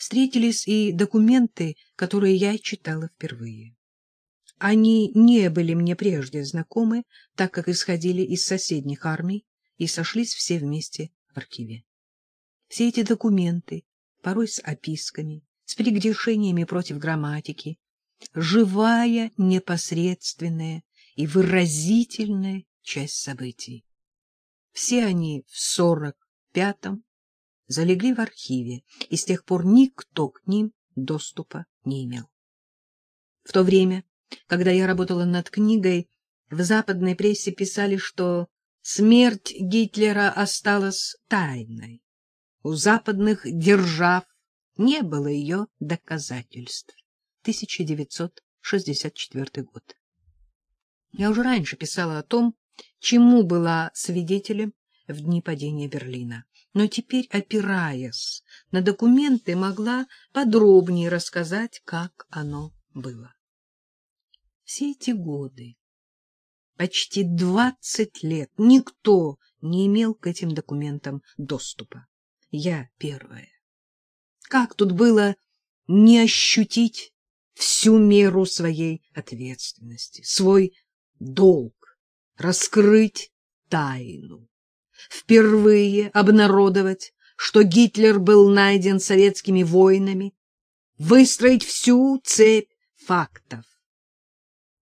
встретились и документы, которые я читала впервые. Они не были мне прежде знакомы, так как исходили из соседних армий и сошлись все вместе в архиве. Все эти документы, порой с описками, с прегрешениями против грамматики, живая, непосредственная и выразительная часть событий. Все они в сорок пятом залегли в архиве, и с тех пор никто к ним доступа не имел. В то время, когда я работала над книгой, в западной прессе писали, что смерть Гитлера осталась тайной. У западных держав не было ее доказательств. 1964 год. Я уже раньше писала о том, чему была свидетелем в дни падения Берлина. Но теперь, опираясь на документы, могла подробнее рассказать, как оно было. Все эти годы, почти двадцать лет, никто не имел к этим документам доступа. Я первая. Как тут было не ощутить всю меру своей ответственности, свой долг, раскрыть тайну? Впервые обнародовать, что Гитлер был найден советскими воинами, выстроить всю цепь фактов,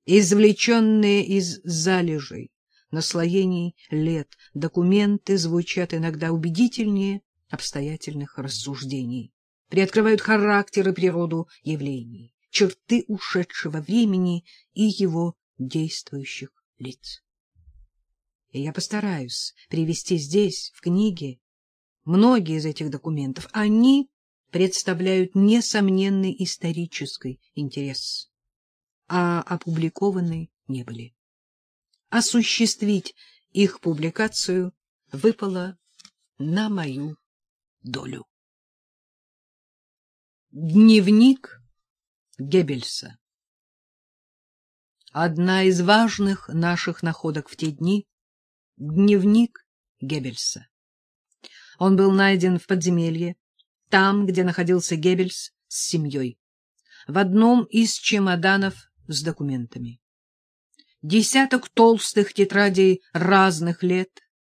извлеченные из залежей, наслоений лет, документы звучат иногда убедительнее обстоятельных рассуждений, приоткрывают характер и природу явлений, черты ушедшего времени и его действующих лиц и я постараюсь привести здесь, в книге, многие из этих документов. Они представляют несомненный исторический интерес, а опубликованы не были. Осуществить их публикацию выпало на мою долю. Дневник Геббельса Одна из важных наших находок в те дни Дневник Геббельса. Он был найден в подземелье, там, где находился Геббельс с семьей, в одном из чемоданов с документами. Десяток толстых тетрадей разных лет,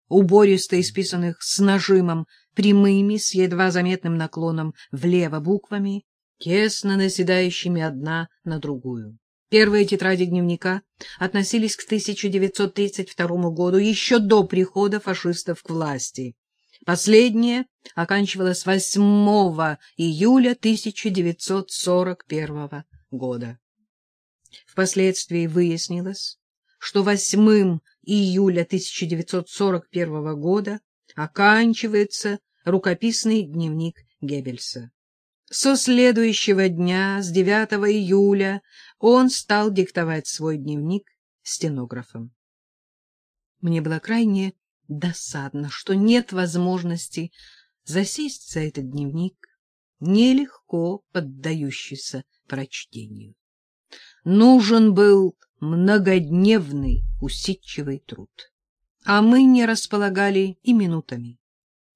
убористо исписанных с нажимом, прямыми, с едва заметным наклоном влево буквами, тесно наседающими одна на другую. Первые тетради дневника относились к 1932 году, еще до прихода фашистов к власти. Последняя оканчивалась 8 июля 1941 года. Впоследствии выяснилось, что 8 июля 1941 года оканчивается рукописный дневник Геббельса. Со следующего дня, с 9 июля, он стал диктовать свой дневник стенографом. Мне было крайне досадно, что нет возможности засесть за этот дневник, нелегко поддающийся прочтению. Нужен был многодневный усидчивый труд, а мы не располагали и минутами.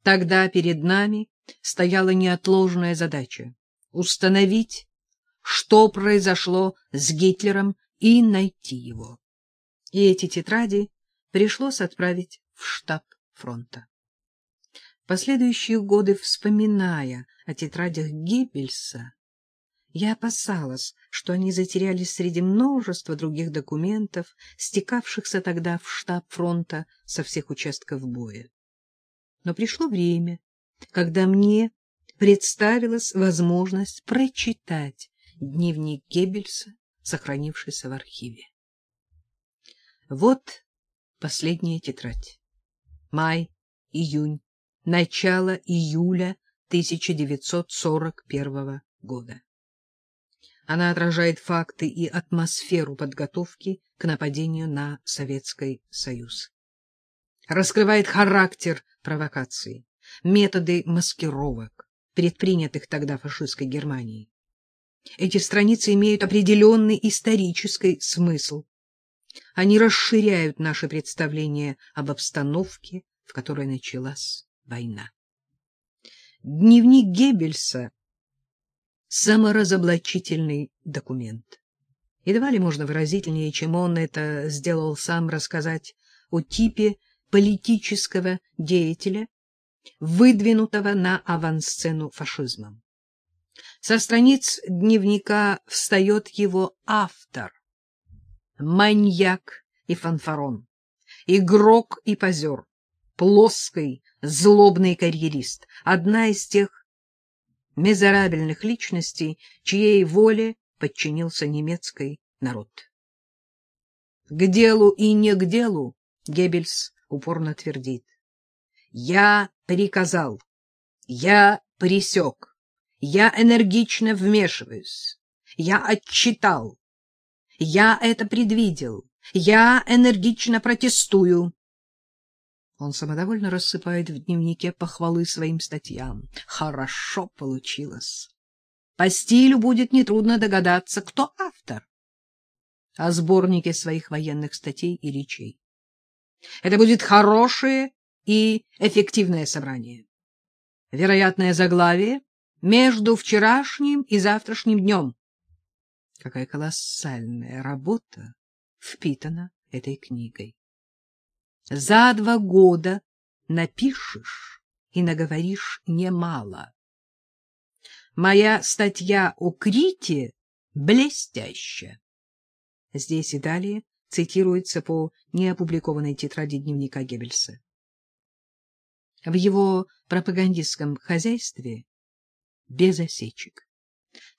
Тогда перед нами стояла неотложная задача — установить, что произошло с Гитлером, и найти его. И эти тетради пришлось отправить в штаб фронта. Последующие годы, вспоминая о тетрадях Геббельса, я опасалась, что они затерялись среди множества других документов, стекавшихся тогда в штаб фронта со всех участков боя. Но пришло время, когда мне представилась возможность прочитать дневник Геббельса, сохранившийся в архиве. Вот последняя тетрадь. Май, июнь, начало июля 1941 года. Она отражает факты и атмосферу подготовки к нападению на Советский Союз. Раскрывает характер провокации, методы маскировок, предпринятых тогда фашистской Германией. Эти страницы имеют определенный исторический смысл. Они расширяют наше представление об обстановке, в которой началась война. Дневник Геббельса саморазоблачительный документ. Едва ли можно выразительнее, чем он это сделал сам, рассказать о типе политического деятеля, выдвинутого на авансцену фашизмом. Со страниц дневника встает его автор, маньяк и фанфарон, игрок и позер, плоский, злобный карьерист, одна из тех мизерабельных личностей, чьей воле подчинился немецкий народ. К делу и не к делу Геббельс упорно твердит. Я приказал, я пресек, я энергично вмешиваюсь, я отчитал, я это предвидел, я энергично протестую. Он самодовольно рассыпает в дневнике похвалы своим статьям. Хорошо получилось. По стилю будет нетрудно догадаться, кто автор. О сборнике своих военных статей и речей. Это будет хорошее и эффективное собрание. Вероятное заглавие между вчерашним и завтрашним днем. Какая колоссальная работа впитана этой книгой. За два года напишешь и наговоришь немало. Моя статья о Крите блестящая. Здесь и далее цитируется по неопубликованной тетради дневника Геббельса. В его пропагандистском хозяйстве без осечек.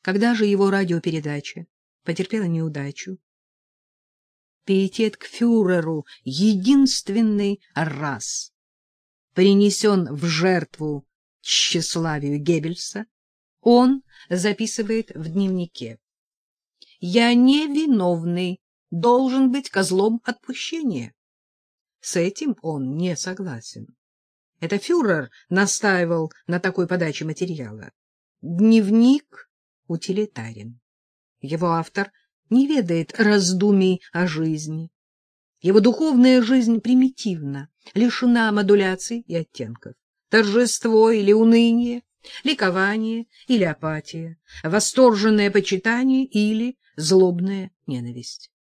Когда же его радиопередача потерпела неудачу, пиетет к фюреру единственный раз принесен в жертву тщеславию Геббельса, он записывает в дневнике. «Я невиновный, должен быть козлом отпущения». С этим он не согласен. Это фюрер настаивал на такой подаче материала. Дневник утилитарен. Его автор не ведает раздумий о жизни. Его духовная жизнь примитивна, лишена модуляций и оттенков. Торжество или уныние, ликование или апатия, восторженное почитание или злобная ненависть.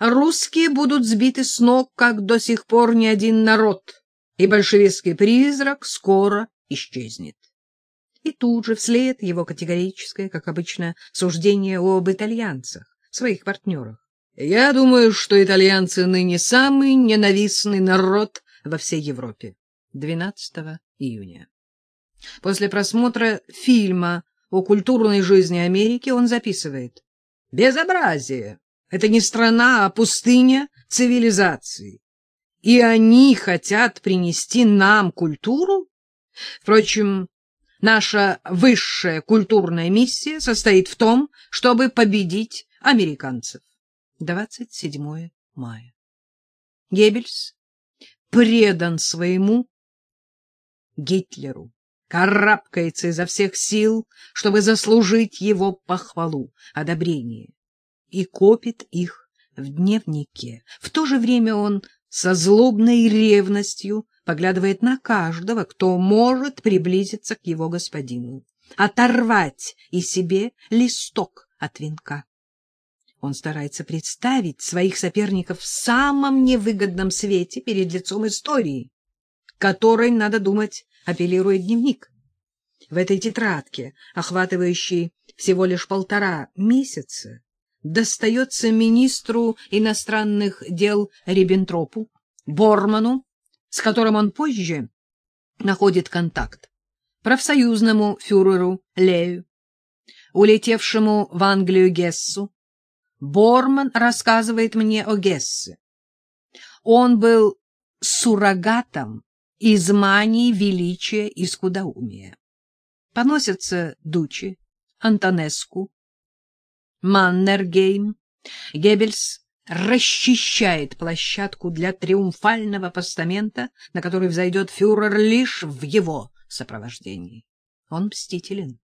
Русские будут сбиты с ног, как до сих пор ни один народ, и большевистский призрак скоро исчезнет. И тут же вслед его категорическое, как обычно, суждение об итальянцах, своих партнерах. Я думаю, что итальянцы ныне самый ненавистный народ во всей Европе. 12 июня. После просмотра фильма о культурной жизни Америки он записывает. Безобразие! Это не страна, а пустыня цивилизации. И они хотят принести нам культуру? Впрочем, Наша высшая культурная миссия состоит в том, чтобы победить американцев. 27 мая. Геббельс предан своему Гитлеру, карабкается изо всех сил, чтобы заслужить его похвалу, одобрение, и копит их в дневнике. В то же время он со злобной ревностью поглядывает на каждого, кто может приблизиться к его господину, оторвать и себе листок от венка. Он старается представить своих соперников в самом невыгодном свете перед лицом истории, которой, надо думать, апеллирует дневник. В этой тетрадке, охватывающей всего лишь полтора месяца, достается министру иностранных дел Риббентропу, Борману с которым он позже находит контакт, профсоюзному фюреру Лею, улетевшему в Англию Гессу. Борман рассказывает мне о Гессе. Он был суррогатом из мании величия и скудоумия. Поносятся Дучи, Антонеску, Маннергейм, Геббельс расчищает площадку для триумфального постамента, на который взойдет фюрер лишь в его сопровождении. Он мстителен.